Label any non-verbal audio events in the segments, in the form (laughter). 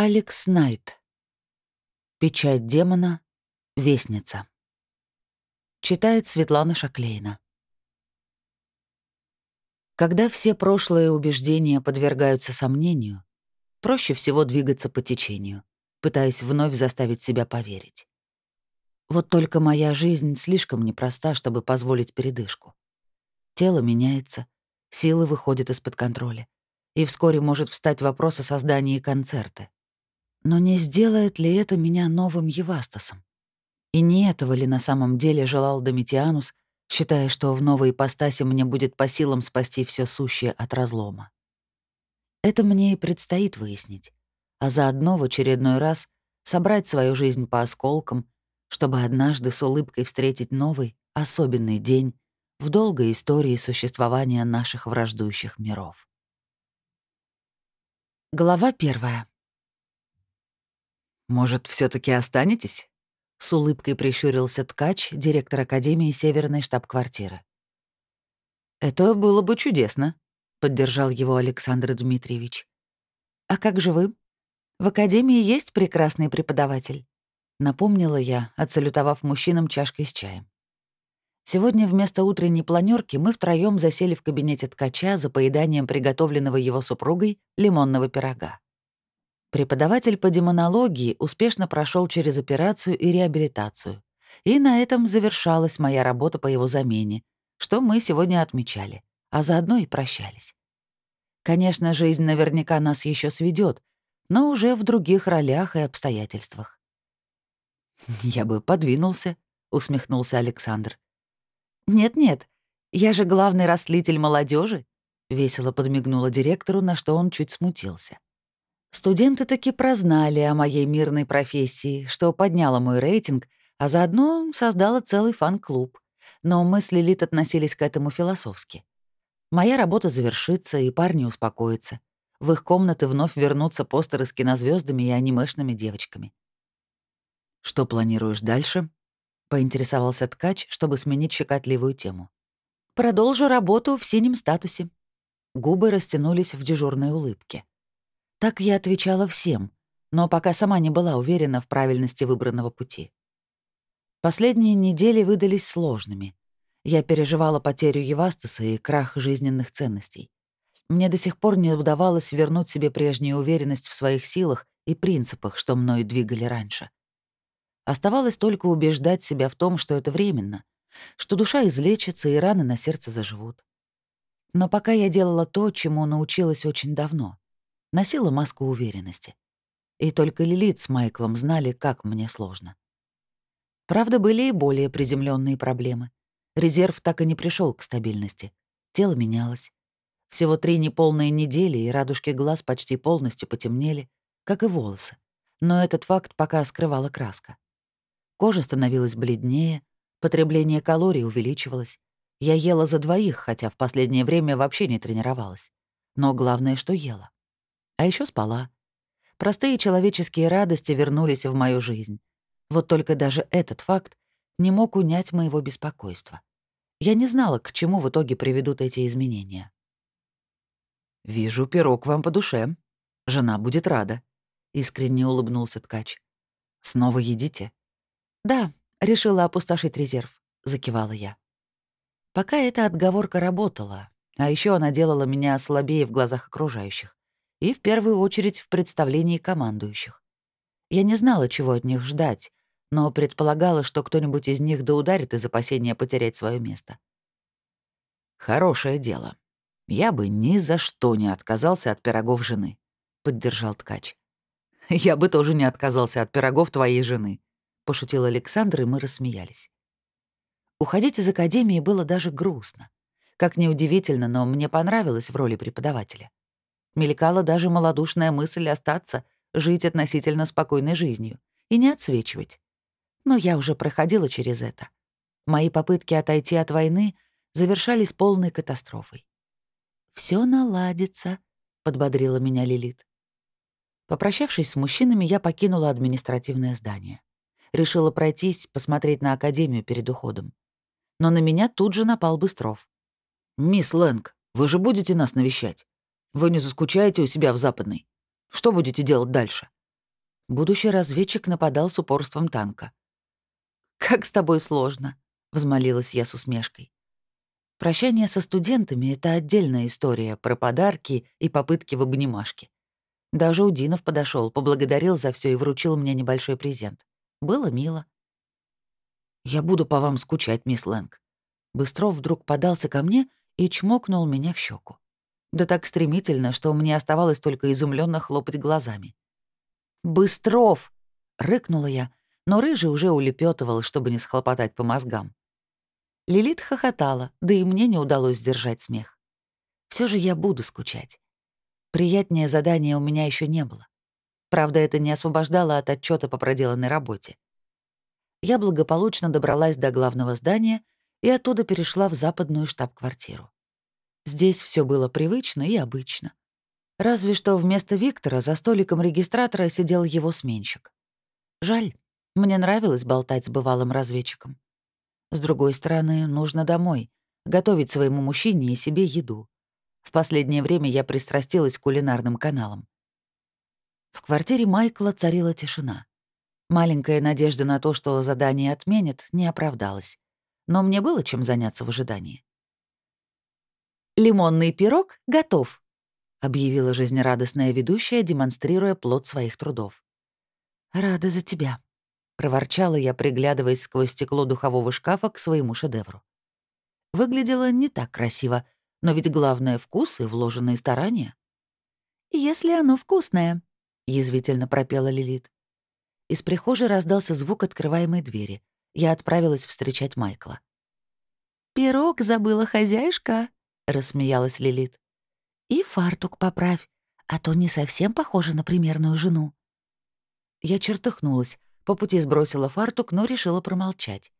Алекс Найт. Печать демона. Вестница. Читает Светлана Шаклейна. Когда все прошлые убеждения подвергаются сомнению, проще всего двигаться по течению, пытаясь вновь заставить себя поверить. Вот только моя жизнь слишком непроста, чтобы позволить передышку. Тело меняется, силы выходят из-под контроля, и вскоре может встать вопрос о создании концерта. Но не сделает ли это меня новым Евастасом? И не этого ли на самом деле желал Домитианус, считая, что в новой ипостаси мне будет по силам спасти все сущее от разлома? Это мне и предстоит выяснить, а заодно в очередной раз собрать свою жизнь по осколкам, чтобы однажды с улыбкой встретить новый, особенный день в долгой истории существования наших враждующих миров. Глава первая. «Может, все таки останетесь?» — с улыбкой прищурился ткач, директор Академии Северной штаб-квартиры. «Это было бы чудесно», — поддержал его Александр Дмитриевич. «А как же вы? В Академии есть прекрасный преподаватель», — напомнила я, отсалютовав мужчинам чашкой с чаем. Сегодня вместо утренней планерки мы втроем засели в кабинете ткача за поеданием приготовленного его супругой лимонного пирога. Преподаватель по демонологии успешно прошел через операцию и реабилитацию. И на этом завершалась моя работа по его замене, что мы сегодня отмечали, а заодно и прощались. Конечно, жизнь наверняка нас еще сведет, но уже в других ролях и обстоятельствах. (laughs) «Я бы подвинулся», — усмехнулся Александр. «Нет-нет, я же главный растлитель молодежи, весело подмигнула директору, на что он чуть смутился. Студенты таки прознали о моей мирной профессии, что подняло мой рейтинг, а заодно создало целый фан-клуб. Но мы с Лилит относились к этому философски. Моя работа завершится, и парни успокоятся. В их комнаты вновь вернутся постеры с кинозвездами и анимешными девочками. «Что планируешь дальше?» — поинтересовался ткач, чтобы сменить щекотливую тему. «Продолжу работу в синем статусе». Губы растянулись в дежурной улыбке. Так я отвечала всем, но пока сама не была уверена в правильности выбранного пути. Последние недели выдались сложными. Я переживала потерю Евастаса и крах жизненных ценностей. Мне до сих пор не удавалось вернуть себе прежнюю уверенность в своих силах и принципах, что мною двигали раньше. Оставалось только убеждать себя в том, что это временно, что душа излечится и раны на сердце заживут. Но пока я делала то, чему научилась очень давно. Носила маску уверенности. И только Лилит с Майклом знали, как мне сложно. Правда, были и более приземленные проблемы. Резерв так и не пришел к стабильности. Тело менялось. Всего три неполные недели, и радужки глаз почти полностью потемнели, как и волосы. Но этот факт пока скрывала краска. Кожа становилась бледнее, потребление калорий увеличивалось. Я ела за двоих, хотя в последнее время вообще не тренировалась. Но главное, что ела. А еще спала. Простые человеческие радости вернулись в мою жизнь. Вот только даже этот факт не мог унять моего беспокойства. Я не знала, к чему в итоге приведут эти изменения. «Вижу, пирог вам по душе. Жена будет рада», — искренне улыбнулся ткач. «Снова едите?» «Да, решила опустошить резерв», — закивала я. Пока эта отговорка работала, а еще она делала меня слабее в глазах окружающих и в первую очередь в представлении командующих. Я не знала, чего от них ждать, но предполагала, что кто-нибудь из них доударит из опасения потерять свое место. «Хорошее дело. Я бы ни за что не отказался от пирогов жены», — поддержал ткач. «Я бы тоже не отказался от пирогов твоей жены», пошутил Александр, и мы рассмеялись. Уходить из академии было даже грустно. Как неудивительно, но мне понравилось в роли преподавателя. Мелькала даже малодушная мысль остаться, жить относительно спокойной жизнью и не отсвечивать. Но я уже проходила через это. Мои попытки отойти от войны завершались полной катастрофой. Все наладится», — подбодрила меня Лилит. Попрощавшись с мужчинами, я покинула административное здание. Решила пройтись, посмотреть на Академию перед уходом. Но на меня тут же напал Быстров. «Мисс Лэнг, вы же будете нас навещать? Вы не заскучаете у себя в Западной? Что будете делать дальше?» Будущий разведчик нападал с упорством танка. «Как с тобой сложно», — взмолилась я с усмешкой. Прощание со студентами — это отдельная история про подарки и попытки в обнимашки. Даже Удинов подошел, поблагодарил за все и вручил мне небольшой презент. Было мило. «Я буду по вам скучать, мисс Лэнг». Быстров вдруг подался ко мне и чмокнул меня в щеку. Да так стремительно, что мне оставалось только изумленно хлопать глазами. «Быстров!» — рыкнула я, но рыжий уже улепетывал, чтобы не схлопотать по мозгам. Лилит хохотала, да и мне не удалось сдержать смех. Все же я буду скучать. Приятнее задания у меня еще не было. Правда, это не освобождало от отчета по проделанной работе. Я благополучно добралась до главного здания и оттуда перешла в западную штаб-квартиру. Здесь все было привычно и обычно. Разве что вместо Виктора за столиком регистратора сидел его сменщик. Жаль, мне нравилось болтать с бывалым разведчиком. С другой стороны, нужно домой, готовить своему мужчине и себе еду. В последнее время я пристрастилась к кулинарным каналам. В квартире Майкла царила тишина. Маленькая надежда на то, что задание отменят, не оправдалась. Но мне было чем заняться в ожидании. «Лимонный пирог готов», — объявила жизнерадостная ведущая, демонстрируя плод своих трудов. «Рада за тебя», — проворчала я, приглядываясь сквозь стекло духового шкафа к своему шедевру. Выглядело не так красиво, но ведь главное — вкус и вложенные старания. «Если оно вкусное», — язвительно пропела Лилит. Из прихожей раздался звук открываемой двери. Я отправилась встречать Майкла. «Пирог забыла хозяюшка», — рассмеялась Лилит. И фартук поправь, а то не совсем похожа на примерную жену. Я чертыхнулась, по пути сбросила фартук, но решила промолчать.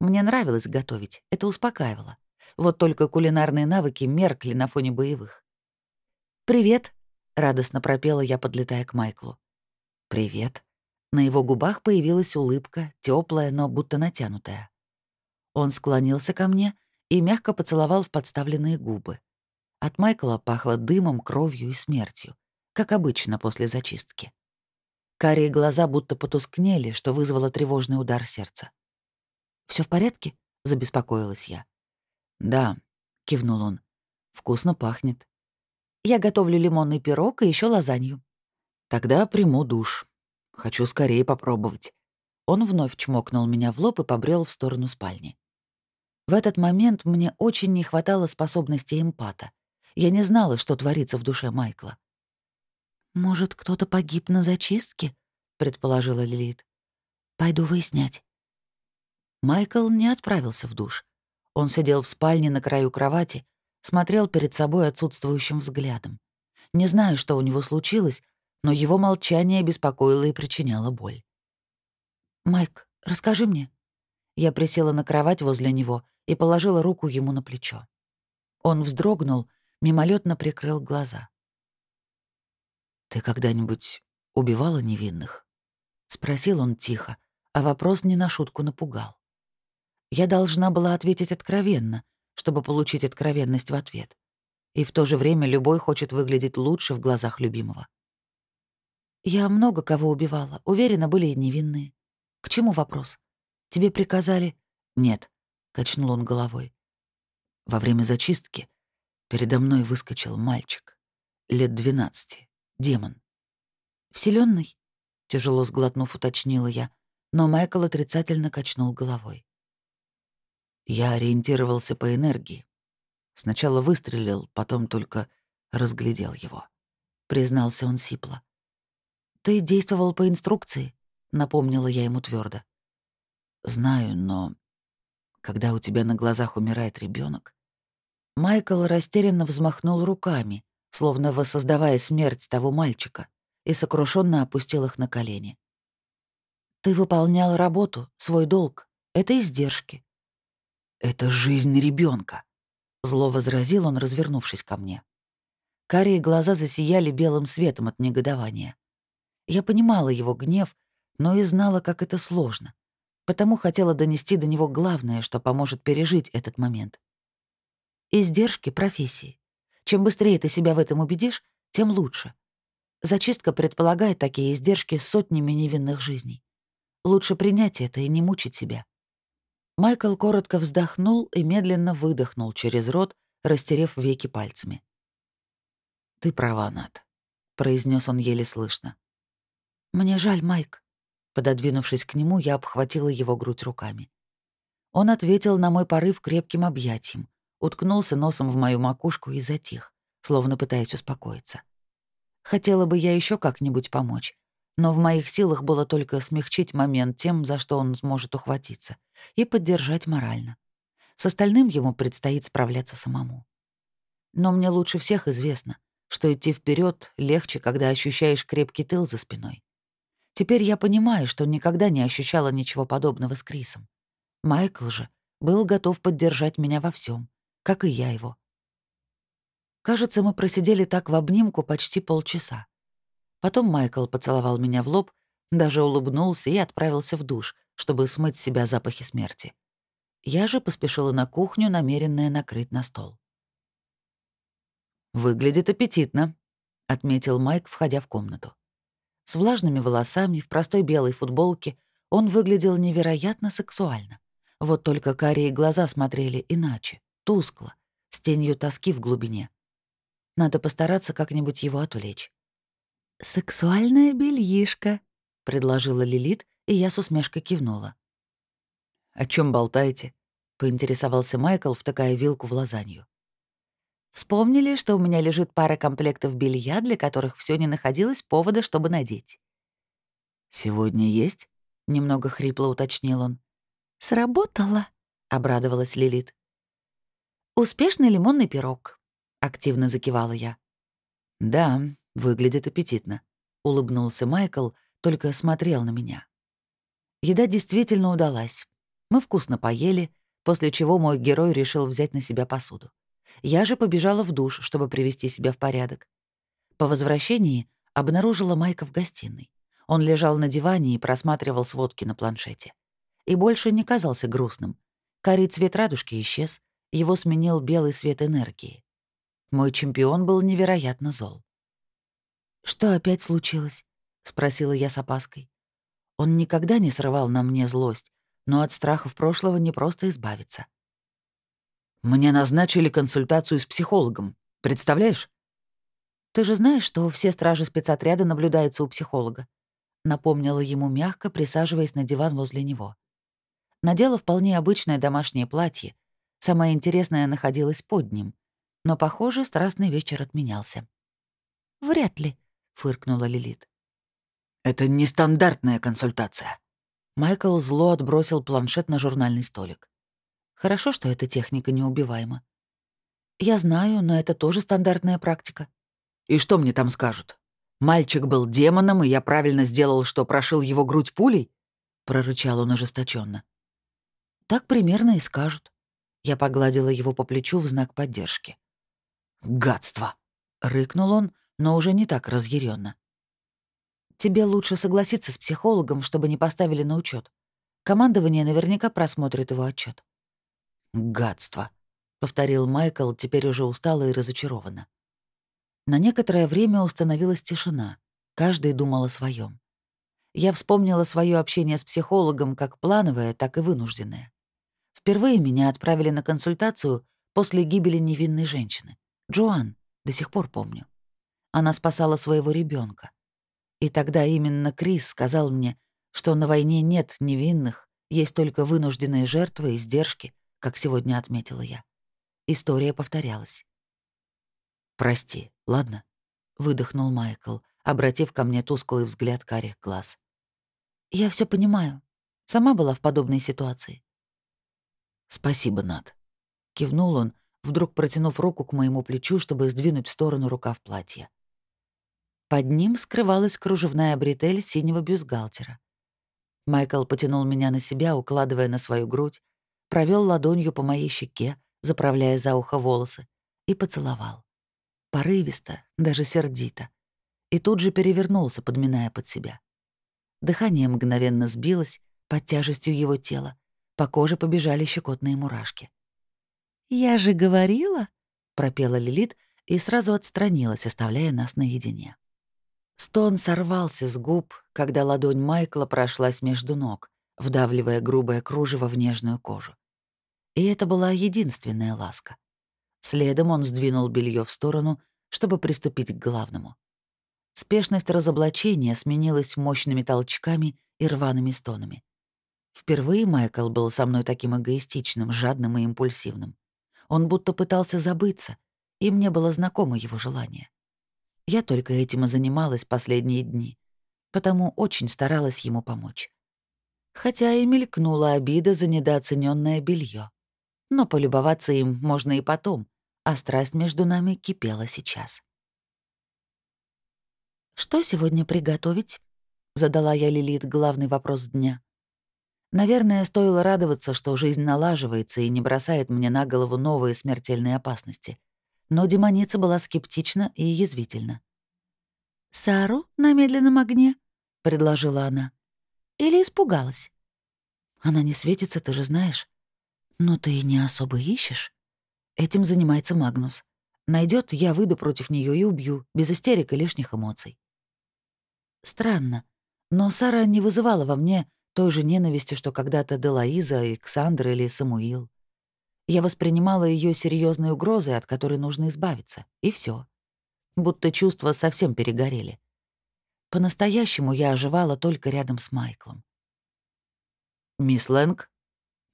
Мне нравилось готовить, это успокаивало. Вот только кулинарные навыки меркли на фоне боевых. «Привет», — радостно пропела я, подлетая к Майклу. «Привет». На его губах появилась улыбка, теплая, но будто натянутая. Он склонился ко мне и мягко поцеловал в подставленные губы. От Майкла пахло дымом, кровью и смертью, как обычно после зачистки. Карие глаза будто потускнели, что вызвало тревожный удар сердца. Все в порядке?» — забеспокоилась я. «Да», — кивнул он. «Вкусно пахнет. Я готовлю лимонный пирог и еще лазанью». «Тогда приму душ. Хочу скорее попробовать». Он вновь чмокнул меня в лоб и побрел в сторону спальни. В этот момент мне очень не хватало способности эмпата — я не знала, что творится в душе Майкла. «Может, кто-то погиб на зачистке?» — предположила Лилит. «Пойду выяснять». Майкл не отправился в душ. Он сидел в спальне на краю кровати, смотрел перед собой отсутствующим взглядом. Не знаю, что у него случилось, но его молчание беспокоило и причиняло боль. «Майк, расскажи мне». Я присела на кровать возле него и положила руку ему на плечо. Он вздрогнул мимолетно прикрыл глаза. «Ты когда-нибудь убивала невинных?» — спросил он тихо, а вопрос не на шутку напугал. Я должна была ответить откровенно, чтобы получить откровенность в ответ. И в то же время любой хочет выглядеть лучше в глазах любимого. «Я много кого убивала, уверена, были и невинные. К чему вопрос? Тебе приказали...» «Нет», — качнул он головой. «Во время зачистки Передо мной выскочил мальчик. Лет двенадцати. Демон. Вселенный? Тяжело сглотнув, уточнила я, но Майкл отрицательно качнул головой. Я ориентировался по энергии. Сначала выстрелил, потом только разглядел его. Признался он сипло. «Ты действовал по инструкции», — напомнила я ему твердо. «Знаю, но когда у тебя на глазах умирает ребенок, Майкл растерянно взмахнул руками, словно воссоздавая смерть того мальчика, и сокрушенно опустил их на колени. «Ты выполнял работу, свой долг. Это издержки». «Это жизнь ребенка, зло возразил он, развернувшись ко мне. Карие глаза засияли белым светом от негодования. Я понимала его гнев, но и знала, как это сложно, потому хотела донести до него главное, что поможет пережить этот момент издержки профессии. Чем быстрее ты себя в этом убедишь, тем лучше. Зачистка предполагает такие издержки с сотнями невинных жизней. Лучше принять это и не мучить себя. Майкл коротко вздохнул и медленно выдохнул через рот, растерев веки пальцами. «Ты права, Нат», — произнес он еле слышно. «Мне жаль, Майк». Пододвинувшись к нему, я обхватила его грудь руками. Он ответил на мой порыв крепким объятием, уткнулся носом в мою макушку и затих, словно пытаясь успокоиться. Хотела бы я еще как-нибудь помочь, но в моих силах было только смягчить момент тем, за что он сможет ухватиться, и поддержать морально. С остальным ему предстоит справляться самому. Но мне лучше всех известно, что идти вперед легче, когда ощущаешь крепкий тыл за спиной. Теперь я понимаю, что никогда не ощущала ничего подобного с Крисом. Майкл же был готов поддержать меня во всем, как и я его. Кажется, мы просидели так в обнимку почти полчаса. Потом Майкл поцеловал меня в лоб, даже улыбнулся и отправился в душ, чтобы смыть с себя запахи смерти. Я же поспешила на кухню, намеренная накрыть на стол. «Выглядит аппетитно», — отметил Майк, входя в комнату. С влажными волосами, в простой белой футболке он выглядел невероятно сексуально. Вот только карие глаза смотрели иначе, тускло, с тенью тоски в глубине. Надо постараться как-нибудь его отвлечь. «Сексуальная бельишка», — предложила Лилит, и я с усмешкой кивнула. «О чем болтаете?» — поинтересовался Майкл, втыкая вилку в лазанью. Вспомнили, что у меня лежит пара комплектов белья, для которых все не находилось повода, чтобы надеть. «Сегодня есть?» — немного хрипло уточнил он. «Сработало», — обрадовалась Лилит. «Успешный лимонный пирог», — активно закивала я. «Да, выглядит аппетитно», — улыбнулся Майкл, только смотрел на меня. Еда действительно удалась. Мы вкусно поели, после чего мой герой решил взять на себя посуду. Я же побежала в душ, чтобы привести себя в порядок. По возвращении обнаружила Майка в гостиной. Он лежал на диване и просматривал сводки на планшете. И больше не казался грустным. Карий цвет радужки исчез, его сменил белый свет энергии. Мой чемпион был невероятно зол. «Что опять случилось?» — спросила я с опаской. Он никогда не срывал на мне злость, но от страхов прошлого не просто избавиться. Мне назначили консультацию с психологом. Представляешь? Ты же знаешь, что все стражи спецотряда наблюдаются у психолога. Напомнила ему мягко, присаживаясь на диван возле него. Надела вполне обычное домашнее платье. Самое интересное находилось под ним. Но, похоже, страстный вечер отменялся. «Вряд ли», — фыркнула Лилит. «Это нестандартная консультация». Майкл зло отбросил планшет на журнальный столик. Хорошо, что эта техника неубиваема. Я знаю, но это тоже стандартная практика. И что мне там скажут? Мальчик был демоном, и я правильно сделал, что прошил его грудь пулей? Прорычал он ожесточенно. Так примерно и скажут. Я погладила его по плечу в знак поддержки. «Гадство!» — рыкнул он, но уже не так разъяренно. «Тебе лучше согласиться с психологом, чтобы не поставили на учет. Командование наверняка просмотрит его отчет. «Гадство», — повторил Майкл, теперь уже устало и разочарованно. На некоторое время установилась тишина. Каждый думал о своем. Я вспомнила свое общение с психологом как плановое, так и вынужденное. Впервые меня отправили на консультацию после гибели невинной женщины. Джоан, до сих пор помню. Она спасала своего ребенка. И тогда именно Крис сказал мне, что на войне нет невинных, есть только вынужденные жертвы и издержки, как сегодня отметила я. История повторялась. «Прости, ладно?» — выдохнул Майкл, обратив ко мне тусклый взгляд карих глаз. «Я все понимаю. Сама была в подобной ситуации». «Спасибо, Над», — кивнул он, вдруг протянув руку к моему плечу, чтобы сдвинуть в сторону рукав платья. Под ним скрывалась кружевная бретель синего бюстгальтера. Майкл потянул меня на себя, укладывая на свою грудь, провел ладонью по моей щеке, заправляя за ухо волосы, и поцеловал. Порывисто, даже сердито. И тут же перевернулся, подминая под себя. Дыхание мгновенно сбилось под тяжестью его тела. По коже побежали щекотные мурашки. «Я же говорила», — пропела Лилит и сразу отстранилась, оставляя нас наедине. Стон сорвался с губ, когда ладонь Майкла прошлась между ног, вдавливая грубое кружево в нежную кожу. И это была единственная ласка. Следом он сдвинул белье в сторону, чтобы приступить к главному. Спешность разоблачения сменилась мощными толчками и рваными стонами. Впервые Майкл был со мной таким эгоистичным, жадным и импульсивным. Он будто пытался забыться, и мне было знакомо его желание. Я только этим и занималась последние дни, потому очень старалась ему помочь. Хотя и мелькнула обида за недооцененное белье. Но полюбоваться им можно и потом, а страсть между нами кипела сейчас. «Что сегодня приготовить?» — задала я Лилит главный вопрос дня. Наверное, стоило радоваться, что жизнь налаживается и не бросает мне на голову новые смертельные опасности. Но демоница была скептична и язвительна. «Сару на медленном огне?» — предложила она. «Или испугалась?» «Она не светится, ты же знаешь. Но ты не особо ищешь. Этим занимается Магнус. Найдет, я выйду против нее и убью, без истерик и лишних эмоций. Странно, но Сара не вызывала во мне той же ненависти, что когда-то Делаиза, Александр или Самуил. Я воспринимала ее серьезной угрозой, от которой нужно избавиться, и все. Будто чувства совсем перегорели. По-настоящему я оживала только рядом с Майклом. «Мисс Лэнг?»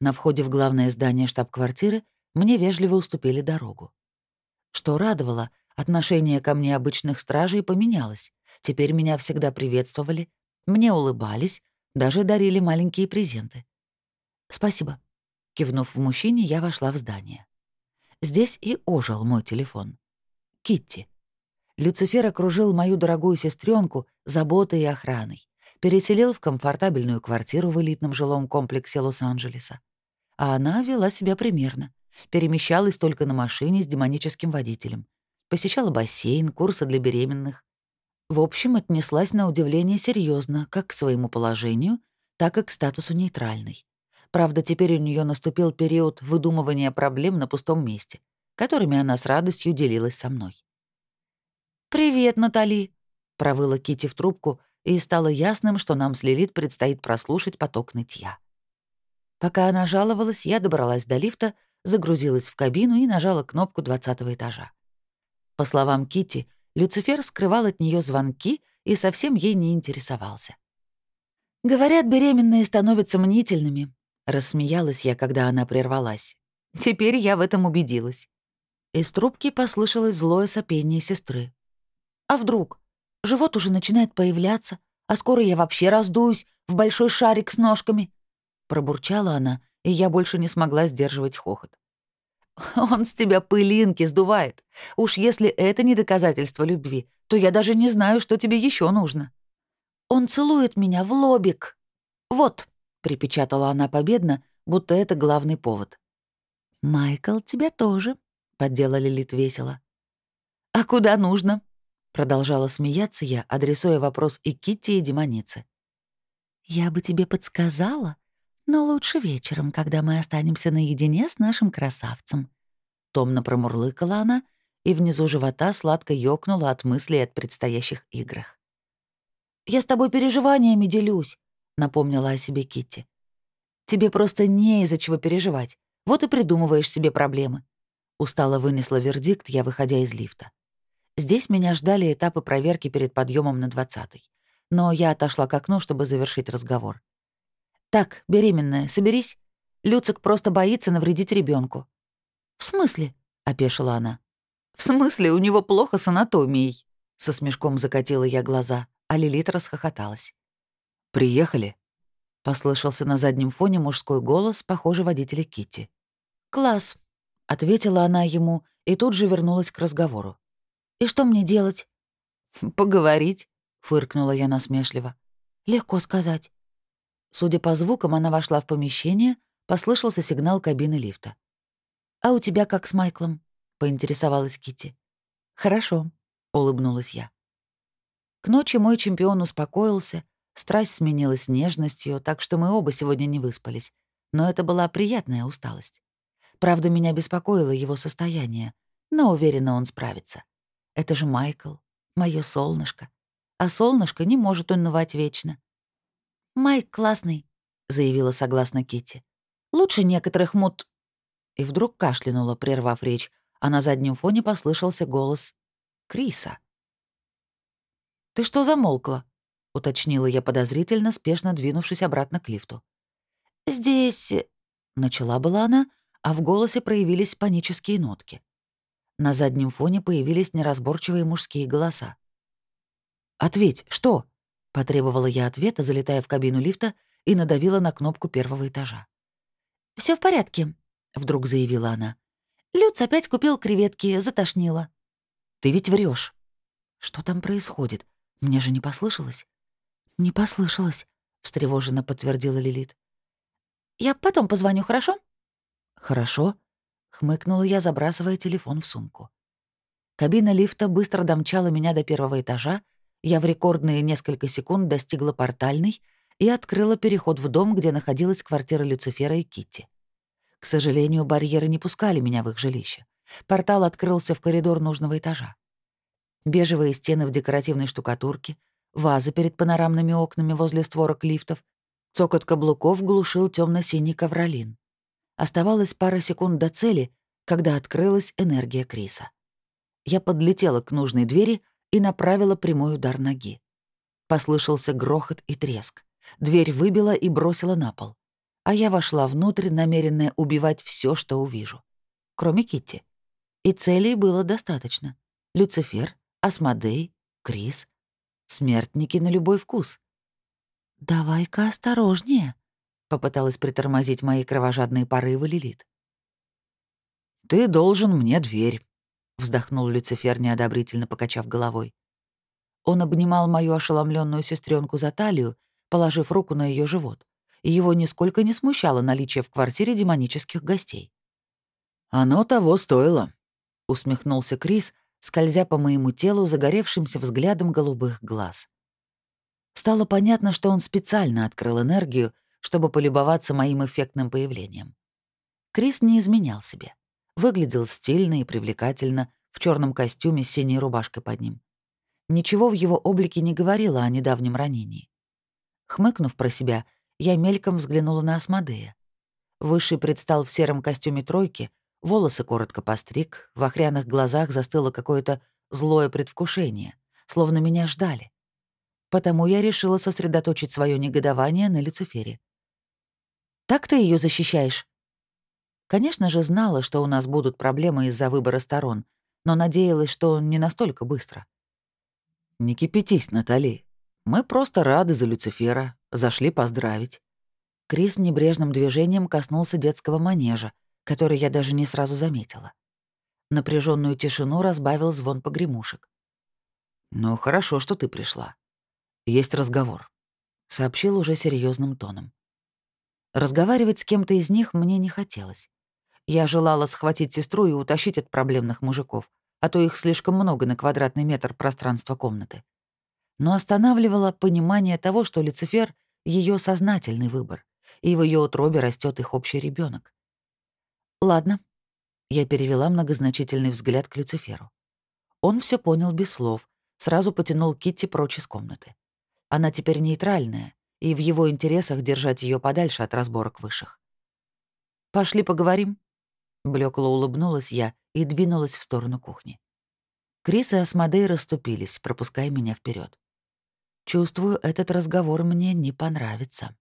На входе в главное здание штаб-квартиры мне вежливо уступили дорогу. Что радовало, отношение ко мне обычных стражей поменялось. Теперь меня всегда приветствовали, мне улыбались, даже дарили маленькие презенты. «Спасибо». Кивнув в мужчине, я вошла в здание. Здесь и ожил мой телефон. Китти. Люцифер окружил мою дорогую сестренку заботой и охраной, переселил в комфортабельную квартиру в элитном жилом комплексе Лос-Анджелеса. А она вела себя примерно. Перемещалась только на машине с демоническим водителем. Посещала бассейн, курсы для беременных. В общем, отнеслась на удивление серьезно как к своему положению, так и к статусу нейтральной. Правда, теперь у нее наступил период выдумывания проблем на пустом месте, которыми она с радостью делилась со мной. «Привет, Натали!» — провыла Кити в трубку, и стало ясным, что нам с Лилит предстоит прослушать поток нытья. Пока она жаловалась, я добралась до лифта, загрузилась в кабину и нажала кнопку двадцатого этажа. По словам Кити, Люцифер скрывал от нее звонки и совсем ей не интересовался. «Говорят, беременные становятся мнительными», — рассмеялась я, когда она прервалась. «Теперь я в этом убедилась». Из трубки послышалось злое сопение сестры. «А вдруг? Живот уже начинает появляться, а скоро я вообще раздуюсь в большой шарик с ножками». Пробурчала она, и я больше не смогла сдерживать хохот. (laughs) Он с тебя пылинки сдувает. Уж если это не доказательство любви, то я даже не знаю, что тебе еще нужно. Он целует меня в лобик. Вот, припечатала она победно, будто это главный повод. Майкл, тебя тоже, поддела Лилит весело. А куда нужно? Продолжала смеяться я, адресуя вопрос и Китти, и демонице. «Я бы тебе подсказала, но лучше вечером, когда мы останемся наедине с нашим красавцем». Томно промурлыкала она, и внизу живота сладко ёкнула от мыслей о предстоящих играх. «Я с тобой переживаниями делюсь», — напомнила о себе Китти. «Тебе просто не из-за чего переживать. Вот и придумываешь себе проблемы». Устало вынесла вердикт я, выходя из лифта. Здесь меня ждали этапы проверки перед подъемом на двадцатый. Но я отошла к окну, чтобы завершить разговор. «Так, беременная, соберись. Люцик просто боится навредить ребенку. «В смысле?» — опешила она. «В смысле, у него плохо с анатомией?» Со смешком закатила я глаза, а Лилит расхохоталась. «Приехали?» — послышался на заднем фоне мужской голос, похожий водителя Китти. «Класс», — ответила она ему и тут же вернулась к разговору. «И что мне делать?» «Поговорить», — фыркнула я насмешливо. «Легко сказать. Судя по звукам, она вошла в помещение, послышался сигнал кабины лифта. «А у тебя как с Майклом?» — поинтересовалась Кити. «Хорошо», — улыбнулась я. К ночи мой чемпион успокоился, страсть сменилась нежностью, так что мы оба сегодня не выспались, но это была приятная усталость. Правда, меня беспокоило его состояние, но уверена, он справится. Это же Майкл, мое солнышко. а солнышко не может унывать вечно. «Майк классный», — заявила согласно Кити. «Лучше некоторых мут...» И вдруг кашлянула, прервав речь, а на заднем фоне послышался голос Криса. «Ты что замолкла?» — уточнила я подозрительно, спешно двинувшись обратно к лифту. «Здесь...» — начала была она, а в голосе проявились панические нотки. На заднем фоне появились неразборчивые мужские голоса. «Ответь, что?» — потребовала я ответа, залетая в кабину лифта и надавила на кнопку первого этажа. Все в порядке», — вдруг заявила она. «Люц опять купил креветки, затошнило». «Ты ведь врешь. «Что там происходит? Мне же не послышалось?» «Не послышалось», — встревоженно подтвердила Лилит. «Я потом позвоню, хорошо?» «Хорошо», — хмыкнула я, забрасывая телефон в сумку. Кабина лифта быстро домчала меня до первого этажа, я в рекордные несколько секунд достигла портальной и открыла переход в дом, где находилась квартира Люцифера и Китти. К сожалению, барьеры не пускали меня в их жилище. Портал открылся в коридор нужного этажа. Бежевые стены в декоративной штукатурке, вазы перед панорамными окнами возле створок лифтов, цокот каблуков глушил темно синий ковролин. Оставалось пара секунд до цели, когда открылась энергия Криса. Я подлетела к нужной двери и направила прямой удар ноги. Послышался грохот и треск. Дверь выбила и бросила на пол. А я вошла внутрь, намеренная убивать все, что увижу. Кроме Китти. И целей было достаточно. Люцифер, Асмодей, Крис. Смертники на любой вкус. «Давай-ка осторожнее», — попыталась притормозить мои кровожадные порывы Лилит. «Ты должен мне дверь», — вздохнул Люцифер, неодобрительно покачав головой. Он обнимал мою ошеломленную сестренку за талию, положив руку на ее живот, и его нисколько не смущало наличие в квартире демонических гостей. «Оно того стоило», — усмехнулся Крис, скользя по моему телу загоревшимся взглядом голубых глаз. Стало понятно, что он специально открыл энергию, чтобы полюбоваться моим эффектным появлением. Крис не изменял себе. Выглядел стильно и привлекательно, в черном костюме с синей рубашкой под ним. Ничего в его облике не говорило о недавнем ранении. Хмыкнув про себя, я мельком взглянула на Асмодея. Высший предстал в сером костюме тройки, Волосы коротко постриг, в охряных глазах застыло какое-то злое предвкушение, словно меня ждали. Потому я решила сосредоточить свое негодование на Люцифере. «Так ты ее защищаешь?» Конечно же, знала, что у нас будут проблемы из-за выбора сторон, но надеялась, что не настолько быстро. «Не кипятись, Натали. Мы просто рады за Люцифера, зашли поздравить». Крис небрежным движением коснулся детского манежа, который я даже не сразу заметила. Напряженную тишину разбавил звон погремушек. «Ну, хорошо, что ты пришла. Есть разговор», — сообщил уже серьезным тоном. Разговаривать с кем-то из них мне не хотелось. Я желала схватить сестру и утащить от проблемных мужиков, а то их слишком много на квадратный метр пространства комнаты. Но останавливало понимание того, что Люцифер — ее сознательный выбор, и в ее утробе растет их общий ребенок. «Ладно». Я перевела многозначительный взгляд к Люциферу. Он все понял без слов, сразу потянул Китти прочь из комнаты. Она теперь нейтральная, и в его интересах держать ее подальше от разборок высших. «Пошли поговорим». Блекло улыбнулась я и двинулась в сторону кухни. Крис и Асмодей расступились, пропуская меня вперед. Чувствую, этот разговор мне не понравится.